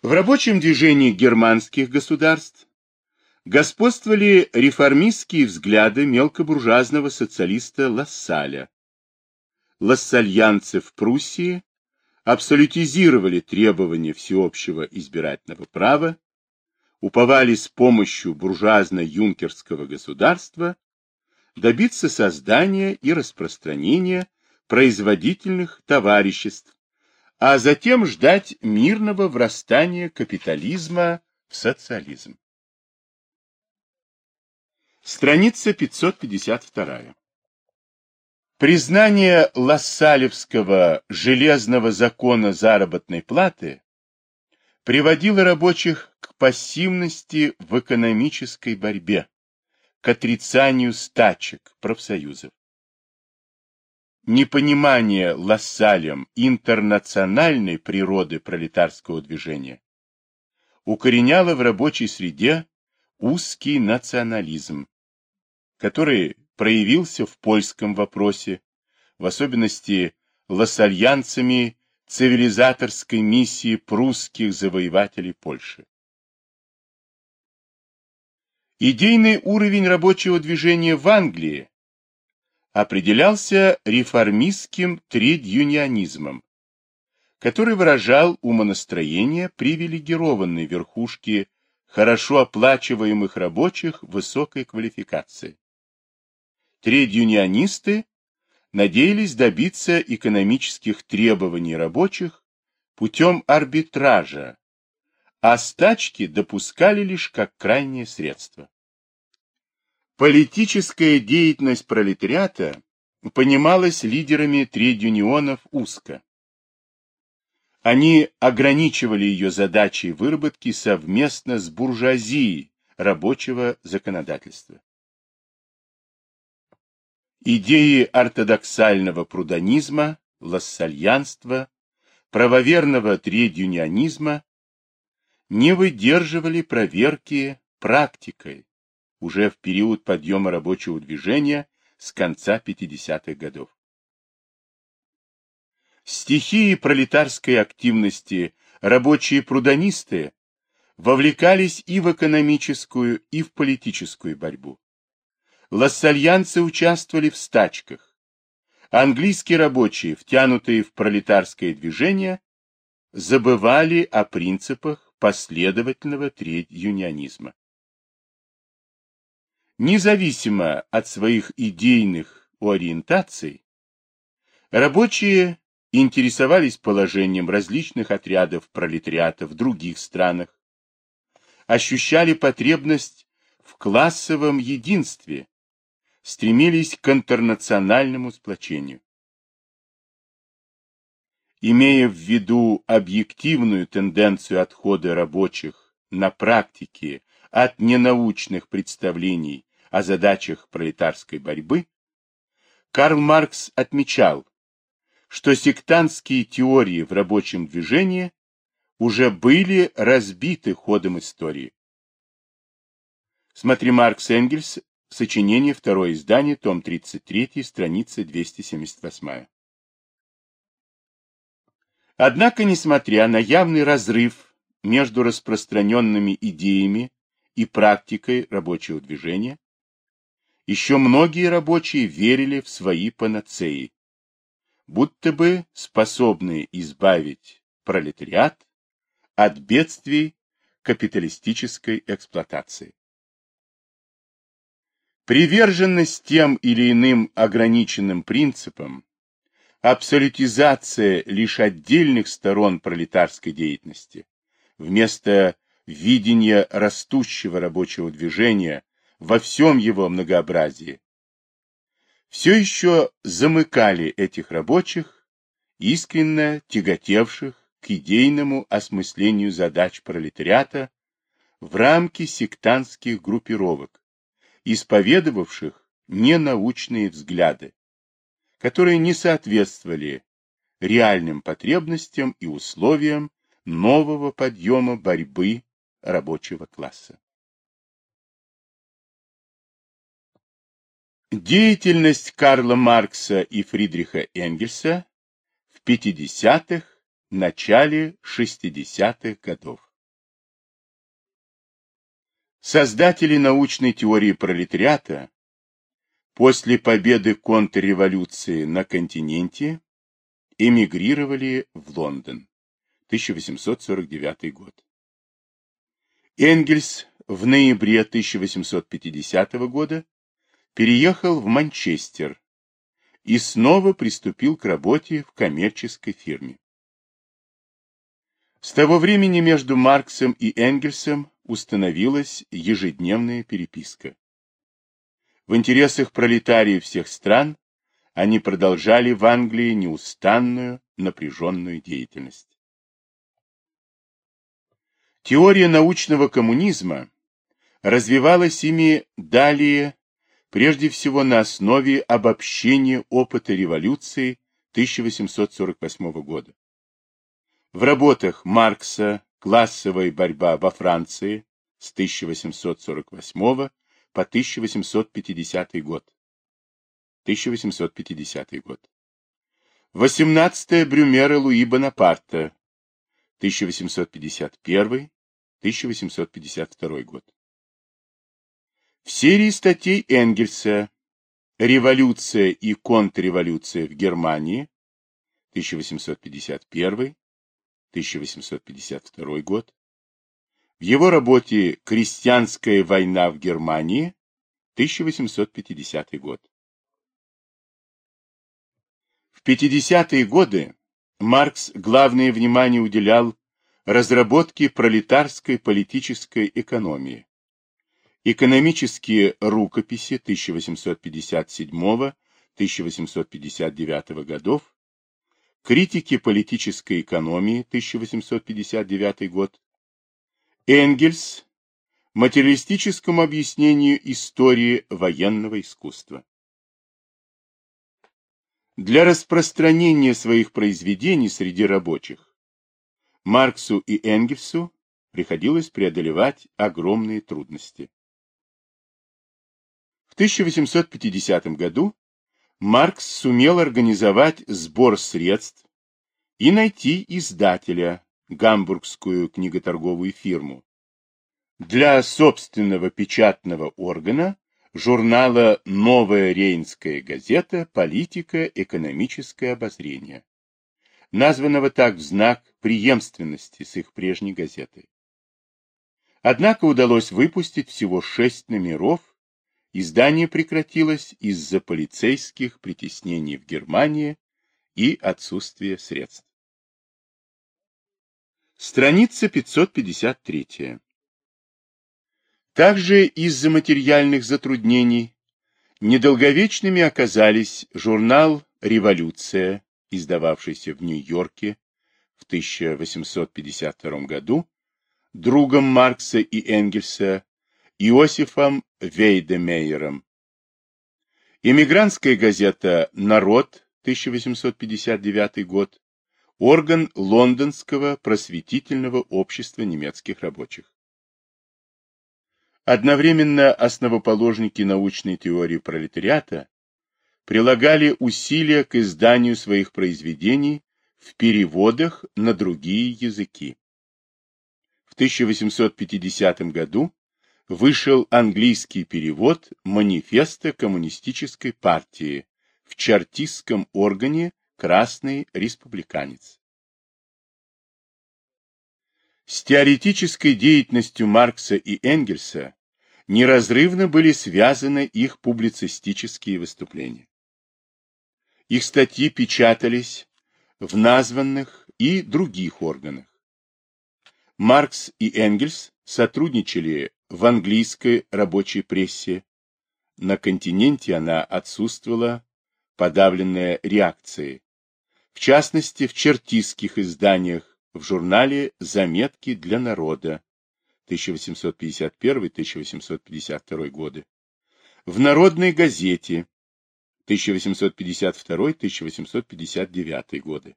В рабочем движении германских государств господствовали реформистские взгляды мелкобуржуазного социалиста Лассаля. Лассальянцы в Пруссии абсолютизировали требования всеобщего избирательного права, уповали с помощью буржуазно-юнкерского государства добиться создания и распространения производительных товариществ, а затем ждать мирного врастания капитализма в социализм. Страница 552. Признание Лассалевского железного закона заработной платы приводило рабочих к пассивности в экономической борьбе, к отрицанию стачек профсоюзов. Непонимание Лассалем интернациональной природы пролетарского движения укореняло в рабочей среде узкий национализм, который проявился в польском вопросе, в особенности лассальянцами цивилизаторской миссии прусских завоевателей Польши. Идейный уровень рабочего движения в Англии определялся реформистским тред-юнионизмом, который выражал умонастроение привилегированной верхушки хорошо оплачиваемых рабочих высокой квалификации. Тред-юнионисты надеялись добиться экономических требований рабочих путем арбитража, а стачки допускали лишь как крайнее средство. Политическая деятельность пролетариата понималась лидерами тред-юнионов узко. Они ограничивали ее задачей выработки совместно с буржуазией рабочего законодательства. Идеи ортодоксального прудонизма, лассальянства, правоверного тредюнионизма не выдерживали проверки практикой уже в период подъема рабочего движения с конца 50-х годов. Стихии пролетарской активности рабочие прудонисты вовлекались и в экономическую, и в политическую борьбу. Лассальянцы участвовали в стачках. Английские рабочие, втянутые в пролетарское движение, забывали о принципах последовательного треть-юнионизма. Независимо от своих идейных ориентаций, рабочие интересовались положением различных отрядов пролетариата в других странах, ощущали потребность в классовом единстве стремились к интернациональному сплочению. Имея в виду объективную тенденцию отхода рабочих на практике от ненаучных представлений о задачах пролетарской борьбы, Карл Маркс отмечал, что сектантские теории в рабочем движении уже были разбиты ходом истории. Смотри Маркс Энгельс, Сочинение, второе издание, том 33, страница 278. Однако, несмотря на явный разрыв между распространенными идеями и практикой рабочего движения, еще многие рабочие верили в свои панацеи, будто бы способные избавить пролетариат от бедствий капиталистической эксплуатации. Приверженность тем или иным ограниченным принципам, абсолютизация лишь отдельных сторон пролетарской деятельности, вместо видения растущего рабочего движения во всем его многообразии, все еще замыкали этих рабочих, искренне тяготевших к идейному осмыслению задач пролетариата в рамки сектантских группировок, исповедовавших ненаучные взгляды, которые не соответствовали реальным потребностям и условиям нового подъема борьбы рабочего класса. Деятельность Карла Маркса и Фридриха Энгельса в 50-х, начале 60-х годов Создатели научной теории пролетариата после победы контрреволюции на континенте эмигрировали в Лондон. 1849 год. Энгельс в ноябре 1850 года переехал в Манчестер и снова приступил к работе в коммерческой фирме. С того времени между Марксом и Энгельсом установилась ежедневная переписка. В интересах пролетариев всех стран они продолжали в Англии неустанную напряженную деятельность. Теория научного коммунизма развивалась ими далее, прежде всего на основе обобщения опыта революции 1848 года. В работах Маркса «Классовая борьба во Франции» с 1848 по 1850 год. 1850 год. 18 Брюмера Луи Бонапарта 1851-1852 год. В серии статей Энгельса «Революция и контрреволюция в Германии» 1851-1852 год, в его работе «Крестьянская война в Германии» 1850 год. В 50-е годы Маркс главное внимание уделял разработке пролетарской политической экономии. Экономические рукописи 1857-1859 годов, критики политической экономии 1859 год, Энгельс материалистическому объяснению истории военного искусства. Для распространения своих произведений среди рабочих Марксу и Энгельсу приходилось преодолевать огромные трудности. В 1850 году Маркс сумел организовать сбор средств и найти издателя, гамбургскую книготорговую фирму, для собственного печатного органа журнала «Новая Рейнская газета. Политика. Экономическое обозрение», названного так в знак преемственности с их прежней газетой. Однако удалось выпустить всего шесть номеров, издание прекратилось из-за полицейских притеснений в Германии и отсутствия средств. Страница 553. Также из-за материальных затруднений недолговечными оказались журнал «Революция», издававшийся в Нью-Йорке в 1852 году, другом Маркса и Энгельса Иосифом Вейдемейером. Эмигрантская газета «Народ» 1859 год, орган Лондонского просветительного общества немецких рабочих. Одновременно основоположники научной теории пролетариата прилагали усилия к изданию своих произведений в переводах на другие языки. В 1850 году вышел английский перевод манифеста коммунистической партии в чартистском органе «Красный республиканец». С теоретической деятельностью Маркса и Энгельса неразрывно были связаны их публицистические выступления. Их статьи печатались в названных и других органах. Маркс и Энгельс сотрудничали в английской рабочей прессе. На континенте она отсутствовала, подавленная реакцией. В частности, в чертистских изданиях в журнале «Заметки для народа», 1851-1852 годы, в Народной газете 1852-1859 годы.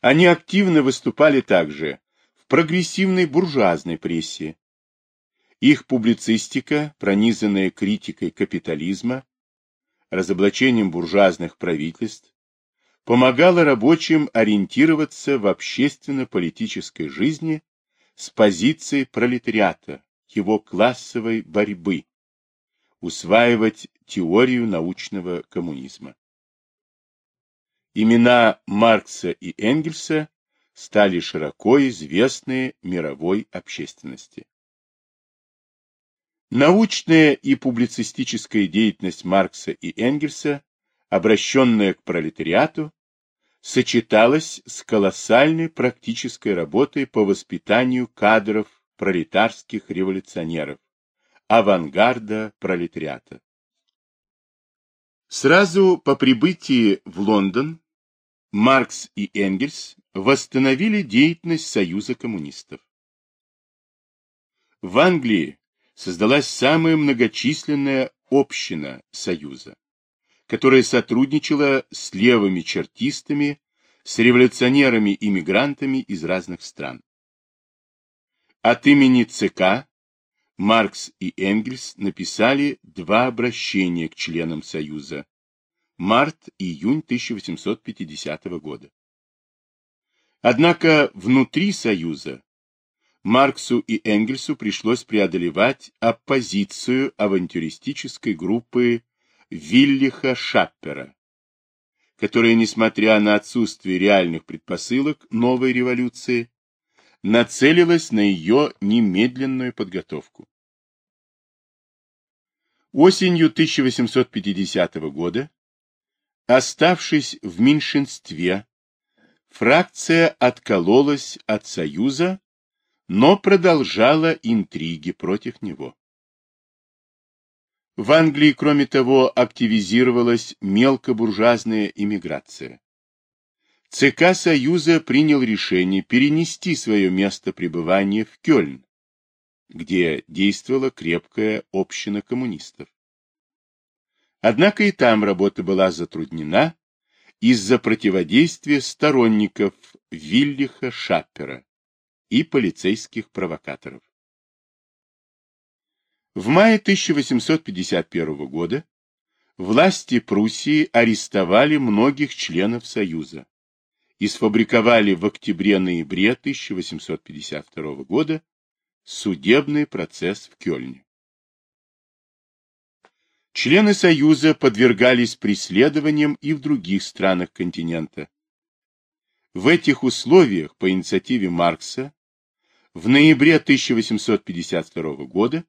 Они активно выступали также прогрессивной буржуазной прессе. Их публицистика, пронизанная критикой капитализма, разоблачением буржуазных правительств, помогала рабочим ориентироваться в общественно-политической жизни с позиции пролетариата, его классовой борьбы, усваивать теорию научного коммунизма. Имена Маркса и Энгельса стали широко известны мировой общественности. Научная и публицистическая деятельность Маркса и Энгельса, обращенная к пролетариату, сочеталась с колоссальной практической работой по воспитанию кадров пролетарских революционеров, авангарда пролетариата. Сразу по прибытии в Лондон Маркс и Энгельс восстановили деятельность Союза коммунистов. В Англии создалась самая многочисленная община Союза, которая сотрудничала с левыми чертистами, с революционерами-иммигрантами из разных стран. От имени ЦК Маркс и Энгельс написали два обращения к членам Союза март-июнь 1850 года. Однако внутри Союза Марксу и Энгельсу пришлось преодолевать оппозицию авантюристической группы Виллиха Шаппера, которая, несмотря на отсутствие реальных предпосылок новой революции, нацелилась на ее немедленную подготовку. Осенью 1850 года, оставшись в меньшинстве, фракция откололась от Союза но продолжала интриги против него. В Англии, кроме того, активизировалась мелкобуржуазная иммиграция. ЦК Союза принял решение перенести свое место пребывания в Кёльн, где действовала крепкая община коммунистов. Однако и там работа была затруднена из-за противодействия сторонников Виллиха Шаппера, и полицейских провокаторов. В мае 1851 года власти Пруссии арестовали многих членов Союза и сфабриковали в октябре-ноябре 1852 года судебный процесс в Кёльне. Члены Союза подвергались преследованиям и в других странах континента. В этих условиях по инициативе Маркса в ноябре 1852 года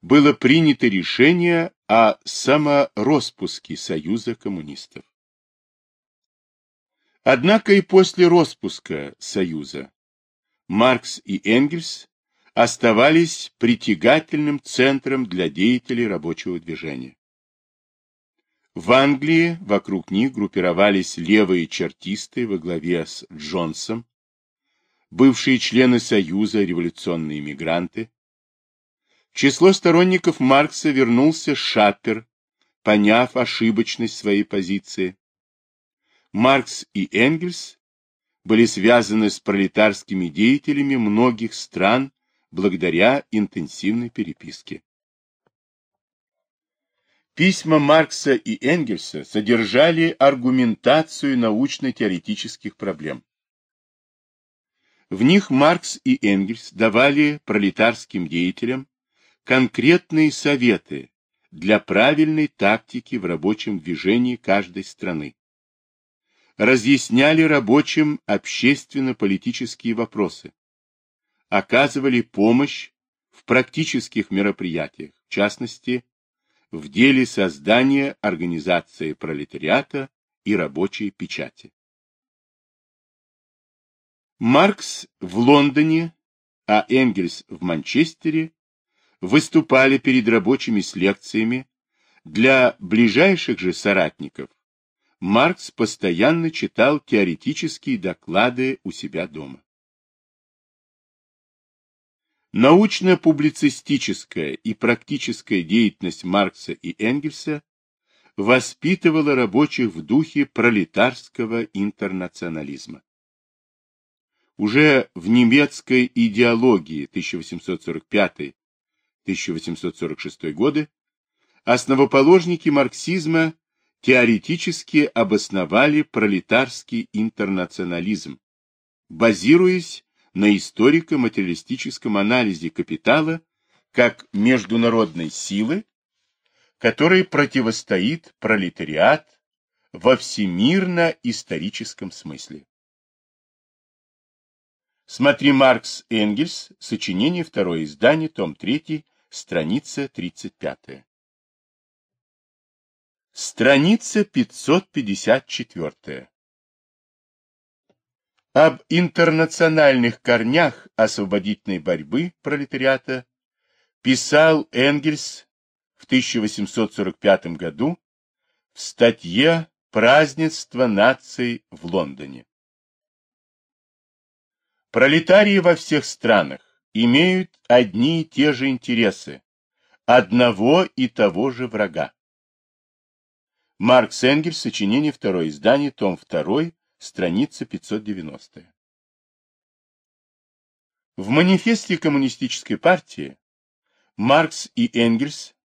было принято решение о самороспуске Союза коммунистов. Однако и после распуска Союза Маркс и Энгельс оставались притягательным центром для деятелей рабочего движения. В Англии вокруг них группировались левые чертисты во главе с Джонсом, бывшие члены Союза, революционные мигранты. В число сторонников Маркса вернулся Шаппер, поняв ошибочность своей позиции. Маркс и Энгельс были связаны с пролетарскими деятелями многих стран благодаря интенсивной переписке. Письма Маркса и Энгельса содержали аргументацию научно-теоретических проблем. В них Маркс и Энгельс давали пролетарским деятелям конкретные советы для правильной тактики в рабочем движении каждой страны. Разъясняли рабочим общественно-политические вопросы. Оказывали помощь в практических мероприятиях, в частности, в деле создания организации пролетариата и рабочей печати. Маркс в Лондоне, а Энгельс в Манчестере выступали перед рабочими с лекциями. Для ближайших же соратников Маркс постоянно читал теоретические доклады у себя дома. Научно-публицистическая и практическая деятельность Маркса и Энгельса воспитывала рабочих в духе пролетарского интернационализма. Уже в немецкой идеологии 1845-1846 годы основоположники марксизма теоретически обосновали пролетарский интернационализм, базируясь на историко-материалистическом анализе капитала как международной силы, которой противостоит пролетариат во всемирно-историческом смысле. Смотри Маркс Энгельс, сочинение, второе издание, том 3, страница 35. Страница 554. Об интернациональных корнях освободительной борьбы пролетариата писал Энгельс в 1845 году в статье «Празднество наций в Лондоне». Пролетарии во всех странах имеют одни и те же интересы, одного и того же врага. Маркс Энгельс, сочинение, второе издание, том 2, страница 590. В манифесте Коммунистической партии Маркс и Энгельс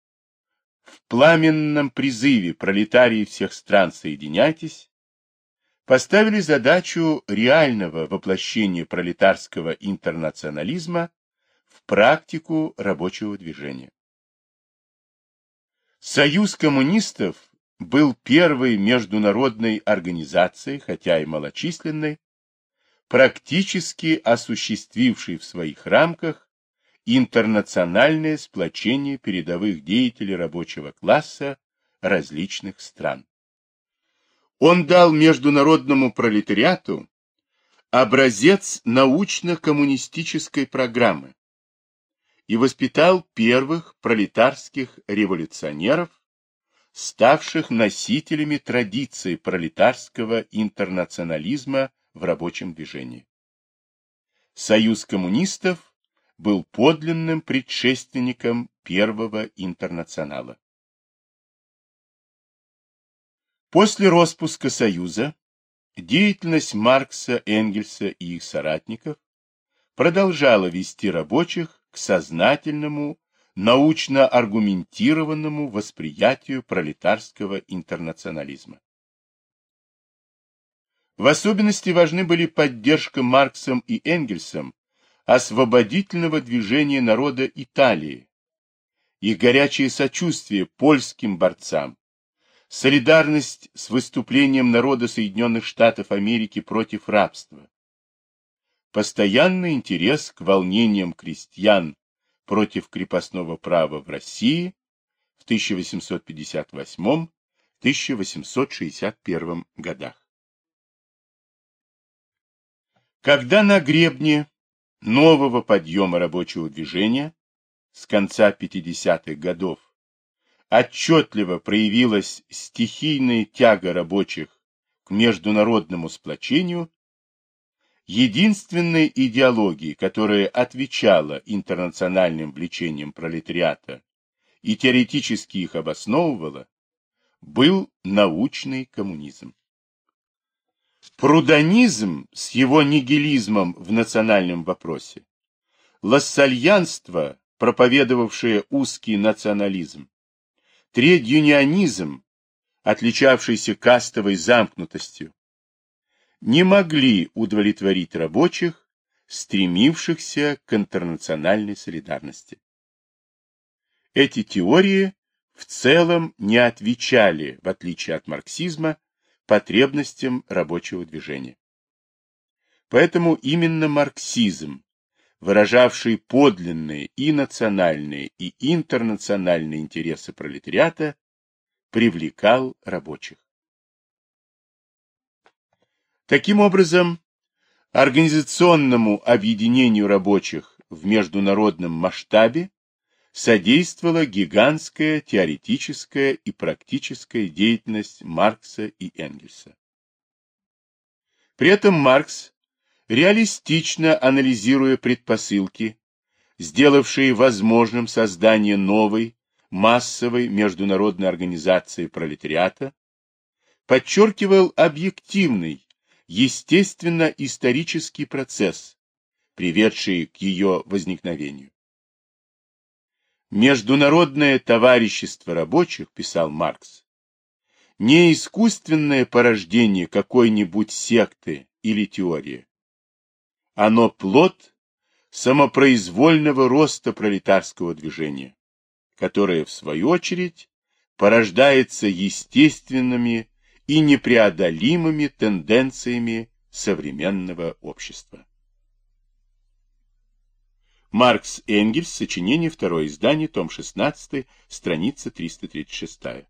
в пламенном призыве пролетарии всех стран соединяйтесь поставили задачу реального воплощения пролетарского интернационализма в практику рабочего движения. Союз коммунистов был первой международной организацией, хотя и малочисленной, практически осуществившей в своих рамках интернациональное сплочение передовых деятелей рабочего класса различных стран. Он дал международному пролетариату образец научно-коммунистической программы и воспитал первых пролетарских революционеров, ставших носителями традиции пролетарского интернационализма в рабочем движении. Союз коммунистов был подлинным предшественником первого интернационала. После распуска Союза деятельность Маркса, Энгельса и их соратников продолжала вести рабочих к сознательному научно-аргументированному восприятию пролетарского интернационализма. В особенности важны были поддержка Марксом и Энгельсом освободительного движения народа Италии, их горячее сочувствие польским борцам, солидарность с выступлением народа Соединенных Штатов Америки против рабства, постоянный интерес к волнениям крестьян против крепостного права в России в 1858-1861 годах. Когда на гребне нового подъема рабочего движения с конца 50-х годов отчетливо проявилась стихийная тяга рабочих к международному сплочению, Единственной идеологией, которая отвечала интернациональным влечениям пролетариата и теоретически их обосновывала, был научный коммунизм. Прудонизм с его нигилизмом в национальном вопросе, лассальянство, проповедовавшее узкий национализм, тредюнионизм, отличавшийся кастовой замкнутостью, не могли удовлетворить рабочих, стремившихся к интернациональной солидарности. Эти теории в целом не отвечали, в отличие от марксизма, потребностям рабочего движения. Поэтому именно марксизм, выражавший подлинные и национальные, и интернациональные интересы пролетариата, привлекал рабочих. Таким образом, организационному объединению рабочих в международном масштабе содействовала гигантская теоретическая и практическая деятельность Маркса и Энгельса. При этом Маркс, реалистично анализируя предпосылки, сделавшие возможным создание новой массовой международной организации пролетариата, подчеркивал объективный естественно-исторический процесс, приведший к ее возникновению. Международное товарищество рабочих, писал Маркс, не искусственное порождение какой-нибудь секты или теории, Оно плод самопроизвольного роста пролетарского движения, которое, в свою очередь, порождается естественными и непреодолимыми тенденциями современного общества. Маркс Энгельс, сочинение, второе издание, том 16, страница 336.